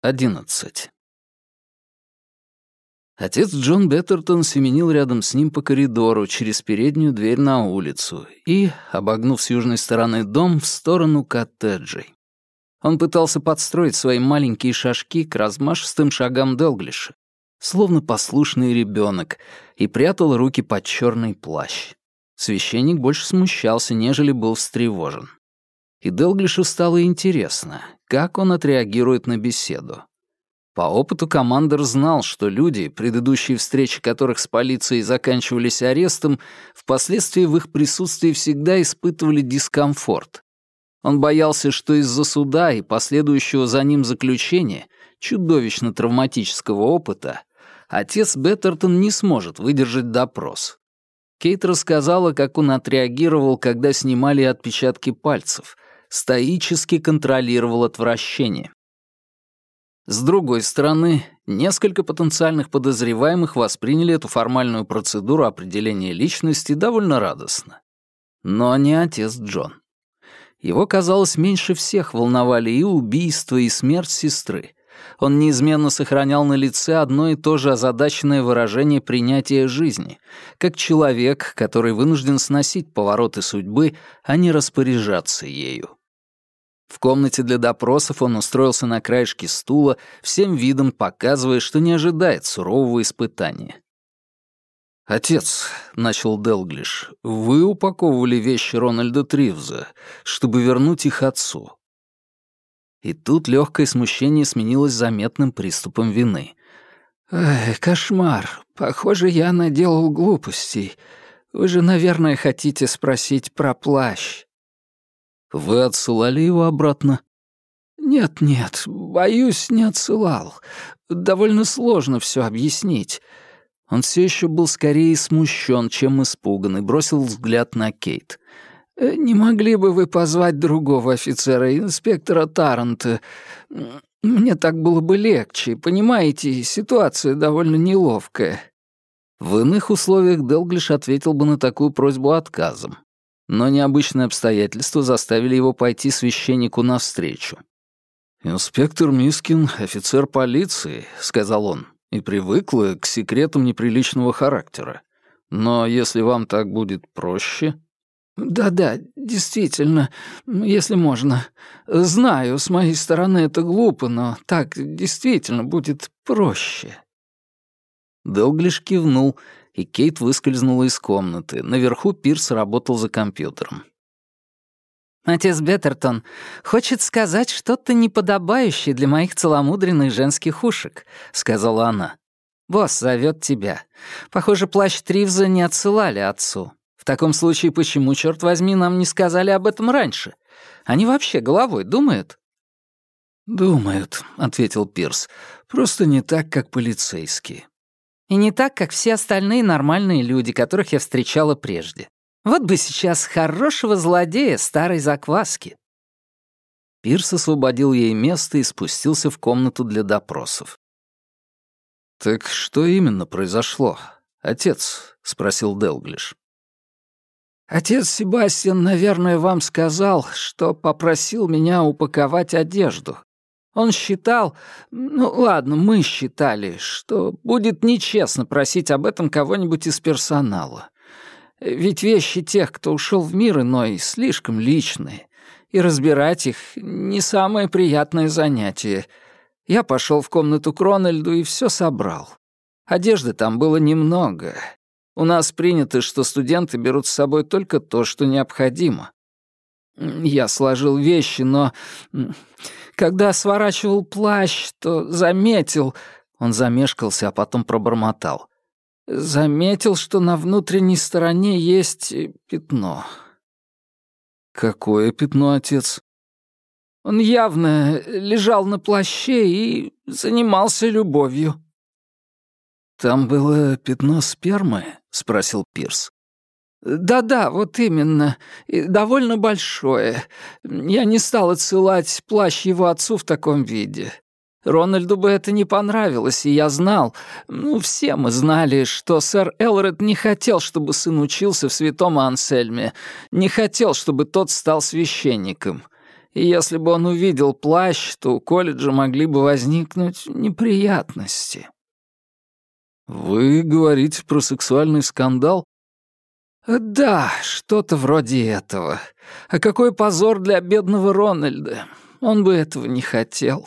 11. Отец Джон Беттертон семенил рядом с ним по коридору через переднюю дверь на улицу и, обогнув с южной стороны дом, в сторону коттеджей. Он пытался подстроить свои маленькие шажки к размашистым шагам Делглиша, словно послушный ребенок, и прятал руки под черный плащ. Священник больше смущался, нежели был встревожен. И Делглишу стало интересно, как он отреагирует на беседу. По опыту командир знал, что люди, предыдущие встречи которых с полицией заканчивались арестом, впоследствии в их присутствии всегда испытывали дискомфорт. Он боялся, что из-за суда и последующего за ним заключения, чудовищно травматического опыта, отец Беттертон не сможет выдержать допрос. Кейт рассказала, как он отреагировал, когда снимали отпечатки пальцев — стоически контролировал отвращение. С другой стороны, несколько потенциальных подозреваемых восприняли эту формальную процедуру определения личности довольно радостно. Но не отец Джон. Его, казалось, меньше всех волновали и убийство, и смерть сестры. Он неизменно сохранял на лице одно и то же озадаченное выражение принятия жизни, как человек, который вынужден сносить повороты судьбы, а не распоряжаться ею. В комнате для допросов он устроился на краешке стула, всем видом показывая, что не ожидает сурового испытания. «Отец», — начал Делглиш, — «вы упаковывали вещи Рональда Тривза, чтобы вернуть их отцу». И тут легкое смущение сменилось заметным приступом вины. «Эх, кошмар. Похоже, я наделал глупостей. Вы же, наверное, хотите спросить про плащ». Вы отсылали его обратно? Нет-нет, боюсь, не отсылал. Довольно сложно все объяснить. Он все еще был скорее смущен, чем испуган, и бросил взгляд на Кейт. «Э, «Не могли бы вы позвать другого офицера, инспектора Таранта? Мне так было бы легче. Понимаете, ситуация довольно неловкая». В иных условиях Делглиш ответил бы на такую просьбу отказом но необычные обстоятельства заставили его пойти священнику навстречу. «Инспектор Мискин — офицер полиции», — сказал он, «и привыкла к секретам неприличного характера. Но если вам так будет проще...» «Да-да, действительно, если можно. Знаю, с моей стороны это глупо, но так действительно будет проще». Делглиш кивнул и Кейт выскользнула из комнаты. Наверху Пирс работал за компьютером. «Отец Беттертон хочет сказать что-то неподобающее для моих целомудренных женских ушек», — сказала она. «Босс зовет тебя. Похоже, плащ Тривза не отсылали отцу. В таком случае, почему, черт возьми, нам не сказали об этом раньше? Они вообще головой думают?» «Думают», — ответил Пирс. «Просто не так, как полицейские». И не так, как все остальные нормальные люди, которых я встречала прежде. Вот бы сейчас хорошего злодея старой закваски. Пирс освободил ей место и спустился в комнату для допросов. «Так что именно произошло, отец?» — спросил Делглиш. «Отец Себастьян, наверное, вам сказал, что попросил меня упаковать одежду. Он считал, ну ладно, мы считали, что будет нечестно просить об этом кого-нибудь из персонала. Ведь вещи тех, кто ушел в мир иной, слишком личные, и разбирать их — не самое приятное занятие. Я пошел в комнату Кронельду и все собрал. Одежды там было немного. У нас принято, что студенты берут с собой только то, что необходимо. Я сложил вещи, но когда сворачивал плащ, то заметил... Он замешкался, а потом пробормотал. Заметил, что на внутренней стороне есть пятно. «Какое пятно, отец?» Он явно лежал на плаще и занимался любовью. «Там было пятно спермы?» — спросил Пирс. «Да-да, вот именно. И довольно большое. Я не стал отсылать плащ его отцу в таком виде. Рональду бы это не понравилось, и я знал, ну, все мы знали, что сэр Элред не хотел, чтобы сын учился в святом Ансельме, не хотел, чтобы тот стал священником. И если бы он увидел плащ, то у колледжа могли бы возникнуть неприятности. «Вы говорите про сексуальный скандал?» «Да, что-то вроде этого. А какой позор для бедного Рональда. Он бы этого не хотел.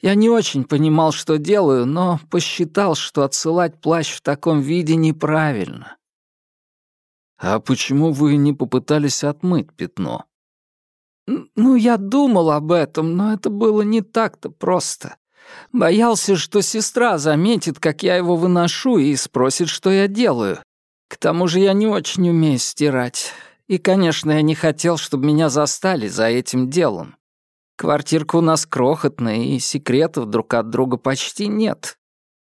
Я не очень понимал, что делаю, но посчитал, что отсылать плащ в таком виде неправильно». «А почему вы не попытались отмыть пятно?» «Ну, я думал об этом, но это было не так-то просто. Боялся, что сестра заметит, как я его выношу, и спросит, что я делаю. К тому же я не очень умею стирать. И, конечно, я не хотел, чтобы меня застали за этим делом. Квартирка у нас крохотная, и секретов друг от друга почти нет.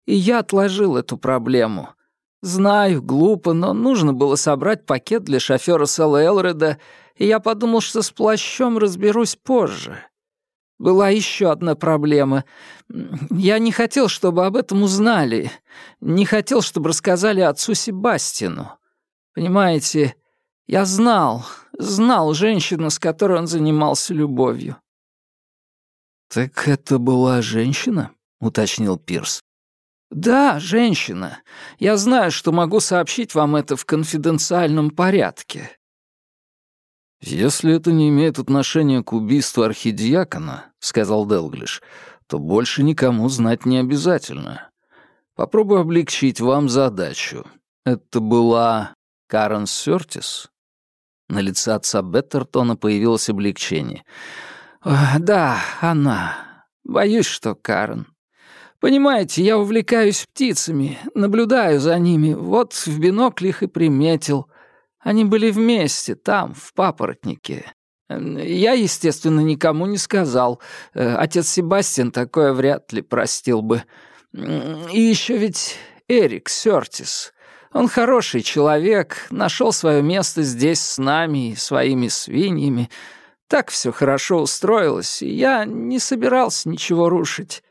И я отложил эту проблему. Знаю, глупо, но нужно было собрать пакет для шофера Сэла Элреда, и я подумал, что с плащом разберусь позже. Была еще одна проблема. Я не хотел, чтобы об этом узнали. Не хотел, чтобы рассказали отцу Себастину. Понимаете, я знал, знал женщину, с которой он занимался любовью. «Так это была женщина?» — уточнил Пирс. «Да, женщина. Я знаю, что могу сообщить вам это в конфиденциальном порядке. «Если это не имеет отношения к убийству архидиакона», — сказал Делглиш, «то больше никому знать не обязательно. Попробую облегчить вам задачу. Это была Карен Сёртис?» На лице отца Беттертона появилось облегчение. «Да, она. Боюсь, что Карен. Понимаете, я увлекаюсь птицами, наблюдаю за ними, вот в бинокль их и приметил». Они были вместе, там, в папоротнике. Я, естественно, никому не сказал. Э, отец Себастьян такое вряд ли простил бы. И еще ведь Эрик Сёртис. Он хороший человек, нашел свое место здесь с нами и своими свиньями. Так все хорошо устроилось, и я не собирался ничего рушить.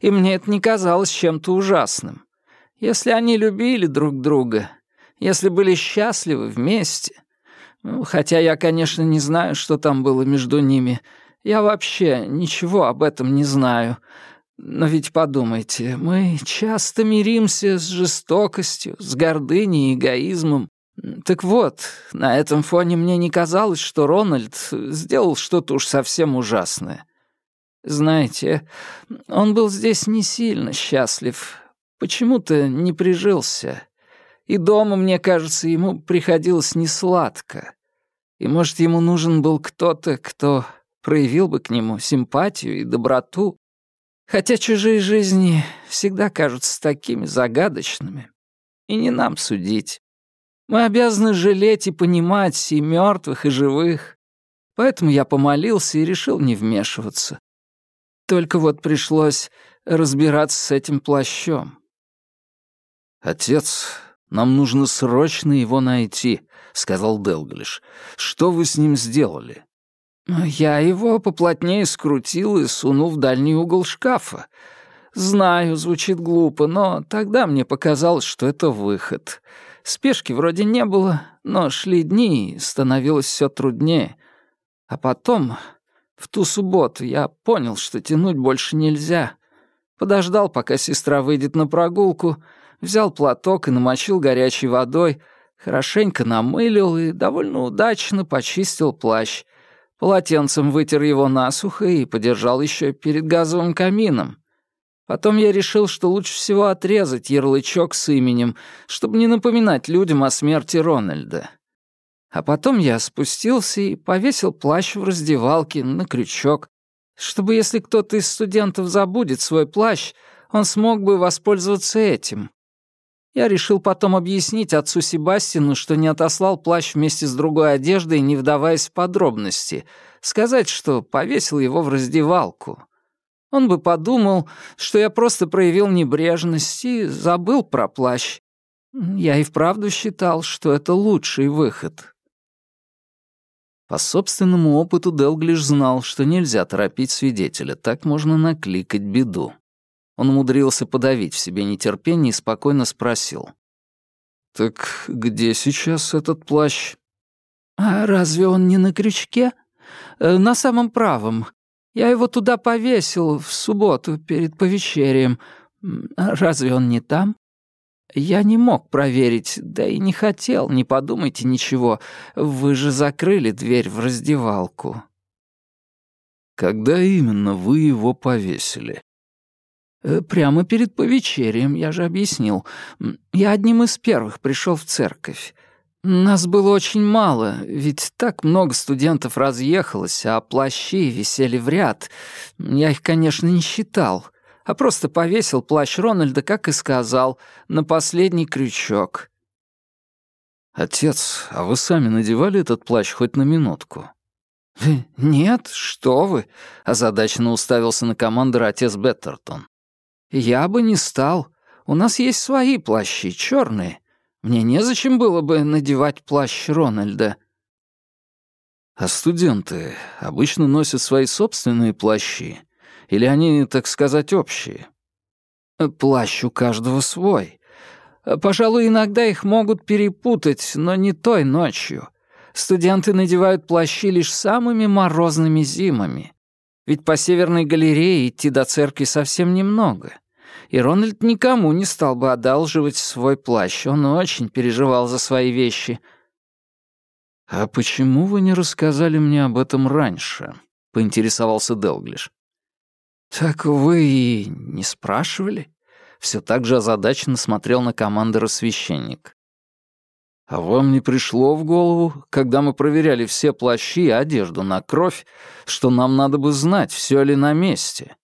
И мне это не казалось чем-то ужасным. Если они любили друг друга, если были счастливы вместе. Ну, хотя я, конечно, не знаю, что там было между ними. Я вообще ничего об этом не знаю. Но ведь подумайте, мы часто миримся с жестокостью, с гордыней и эгоизмом. Так вот, на этом фоне мне не казалось, что Рональд сделал что-то уж совсем ужасное. Знаете, он был здесь не сильно счастлив, почему-то не прижился. И дома, мне кажется, ему приходилось несладко. И, может, ему нужен был кто-то, кто проявил бы к нему симпатию и доброту. Хотя чужие жизни всегда кажутся такими загадочными. И не нам судить. Мы обязаны жалеть и понимать и мертвых, и живых. Поэтому я помолился и решил не вмешиваться. Только вот пришлось разбираться с этим плащом. Отец нам нужно срочно его найти», — сказал Делглиш. «Что вы с ним сделали?» «Я его поплотнее скрутил и сунул в дальний угол шкафа. Знаю, звучит глупо, но тогда мне показалось, что это выход. Спешки вроде не было, но шли дни, и становилось все труднее. А потом, в ту субботу, я понял, что тянуть больше нельзя. Подождал, пока сестра выйдет на прогулку — взял платок и намочил горячей водой, хорошенько намылил и довольно удачно почистил плащ. Полотенцем вытер его насухо и подержал еще перед газовым камином. Потом я решил, что лучше всего отрезать ярлычок с именем, чтобы не напоминать людям о смерти Рональда. А потом я спустился и повесил плащ в раздевалке на крючок, чтобы если кто-то из студентов забудет свой плащ, он смог бы воспользоваться этим. Я решил потом объяснить отцу Себастину, что не отослал плащ вместе с другой одеждой, не вдаваясь в подробности. Сказать, что повесил его в раздевалку. Он бы подумал, что я просто проявил небрежность и забыл про плащ. Я и вправду считал, что это лучший выход. По собственному опыту Делглиш знал, что нельзя торопить свидетеля, так можно накликать беду. Он умудрился подавить в себе нетерпение и спокойно спросил. «Так где сейчас этот плащ?» «А разве он не на крючке? Э, на самом правом. Я его туда повесил в субботу перед повечерием. Разве он не там?» «Я не мог проверить, да и не хотел, не подумайте ничего. Вы же закрыли дверь в раздевалку». «Когда именно вы его повесили?» Э, «Прямо перед повечерием, я же объяснил. Я одним из первых пришел в церковь. Нас было очень мало, ведь так много студентов разъехалось, а плащи висели в ряд. Я их, конечно, не считал, а просто повесил плащ Рональда, как и сказал, на последний крючок». «Отец, а вы сами надевали этот плащ хоть на минутку?» «Нет, что вы», — озадаченно уставился на командора отец Беттертон. «Я бы не стал. У нас есть свои плащи, черные. Мне незачем было бы надевать плащ Рональда». «А студенты обычно носят свои собственные плащи? Или они, так сказать, общие?» «Плащ у каждого свой. Пожалуй, иногда их могут перепутать, но не той ночью. Студенты надевают плащи лишь самыми морозными зимами. Ведь по Северной галерее идти до церкви совсем немного и Рональд никому не стал бы одалживать свой плащ. Он очень переживал за свои вещи. «А почему вы не рассказали мне об этом раньше?» — поинтересовался Делглиш. «Так вы и не спрашивали?» Все так же озадаченно смотрел на командора священник. «А вам не пришло в голову, когда мы проверяли все плащи и одежду на кровь, что нам надо бы знать, все ли на месте?»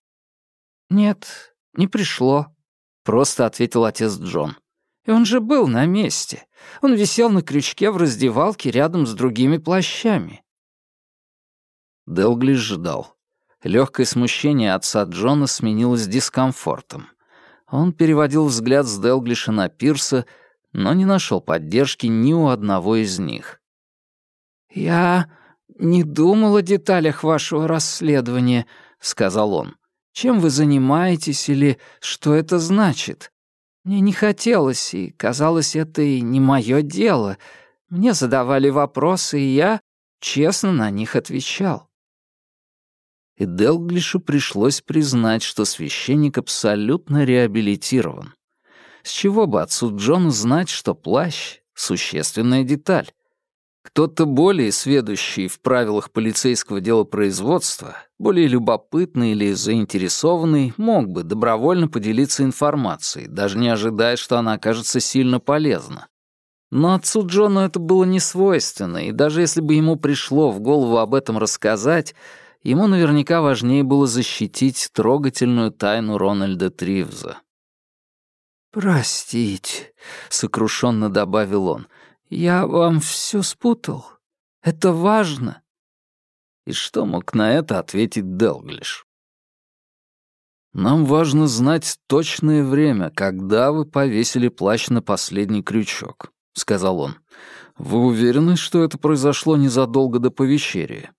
«Нет, «Не пришло», — просто ответил отец Джон. «И он же был на месте. Он висел на крючке в раздевалке рядом с другими плащами». Делглиш ждал. Легкое смущение отца Джона сменилось дискомфортом. Он переводил взгляд с Делглиша на Пирса, но не нашел поддержки ни у одного из них. «Я не думал о деталях вашего расследования», — сказал он чем вы занимаетесь или что это значит. Мне не хотелось, и казалось, это и не мое дело. Мне задавали вопросы, и я честно на них отвечал. И Делглишу пришлось признать, что священник абсолютно реабилитирован. С чего бы отцу Джону знать, что плащ — существенная деталь? Кто-то более сведущий в правилах полицейского делопроизводства, более любопытный или заинтересованный, мог бы добровольно поделиться информацией, даже не ожидая, что она окажется сильно полезна. Но отцу Джону это было не свойственно, и даже если бы ему пришло в голову об этом рассказать, ему наверняка важнее было защитить трогательную тайну Рональда Тривза. «Простите», — сокрушенно добавил он, «Я вам все спутал. Это важно». И что мог на это ответить Делглиш? «Нам важно знать точное время, когда вы повесили плащ на последний крючок», — сказал он. «Вы уверены, что это произошло незадолго до повещерия?»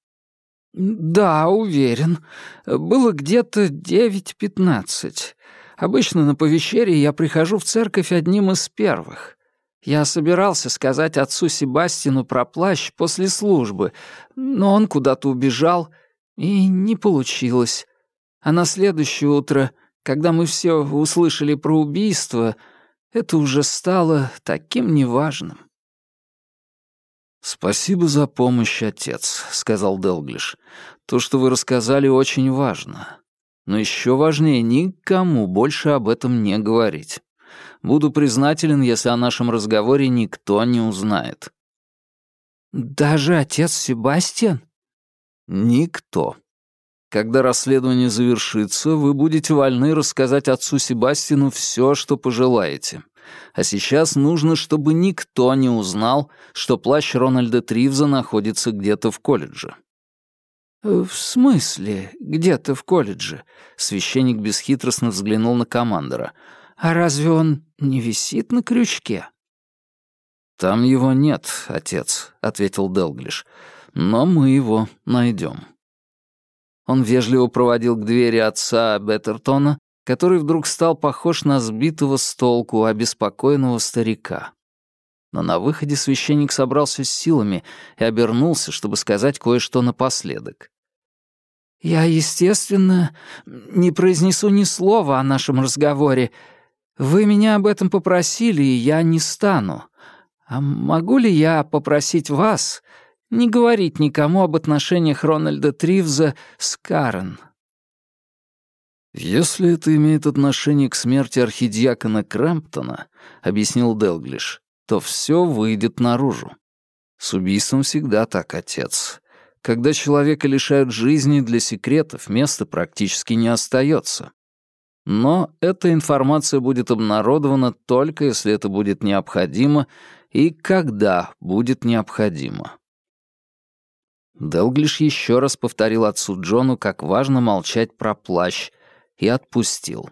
«Да, уверен. Было где-то девять пятнадцать. Обычно на повещерие я прихожу в церковь одним из первых. Я собирался сказать отцу Себастину про плащ после службы, но он куда-то убежал, и не получилось. А на следующее утро, когда мы все услышали про убийство, это уже стало таким неважным. «Спасибо за помощь, отец», — сказал Делглиш. «То, что вы рассказали, очень важно. Но еще важнее никому больше об этом не говорить». Буду признателен, если о нашем разговоре никто не узнает». «Даже отец Себастьян?» «Никто. Когда расследование завершится, вы будете вольны рассказать отцу Себастину все, что пожелаете. А сейчас нужно, чтобы никто не узнал, что плащ Рональда Тривза находится где-то в колледже». «В смысле где-то в колледже?» Священник бесхитростно взглянул на командора. «А разве он не висит на крючке?» «Там его нет, отец», — ответил Делглиш. «Но мы его найдем». Он вежливо проводил к двери отца Беттертона, который вдруг стал похож на сбитого с толку, обеспокоенного старика. но на выходе священник собрался с силами и обернулся, чтобы сказать кое-что напоследок. «Я, естественно, не произнесу ни слова о нашем разговоре. Вы меня об этом попросили, и я не стану. А могу ли я попросить вас не говорить никому об отношениях Рональда Тривза с Карен?» «Если это имеет отношение к смерти архидиакона Крэмптона», — объяснил Делглиш, то все выйдет наружу. С убийством всегда так, отец. Когда человека лишают жизни, для секретов места практически не остается. Но эта информация будет обнародована только если это будет необходимо и когда будет необходимо. Делглиш еще раз повторил отцу Джону, как важно молчать про плащ, и отпустил.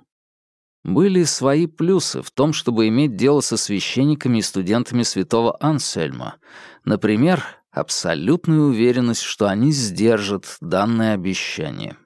Были свои плюсы в том, чтобы иметь дело со священниками и студентами святого Ансельма. Например, абсолютная уверенность, что они сдержат данное обещание.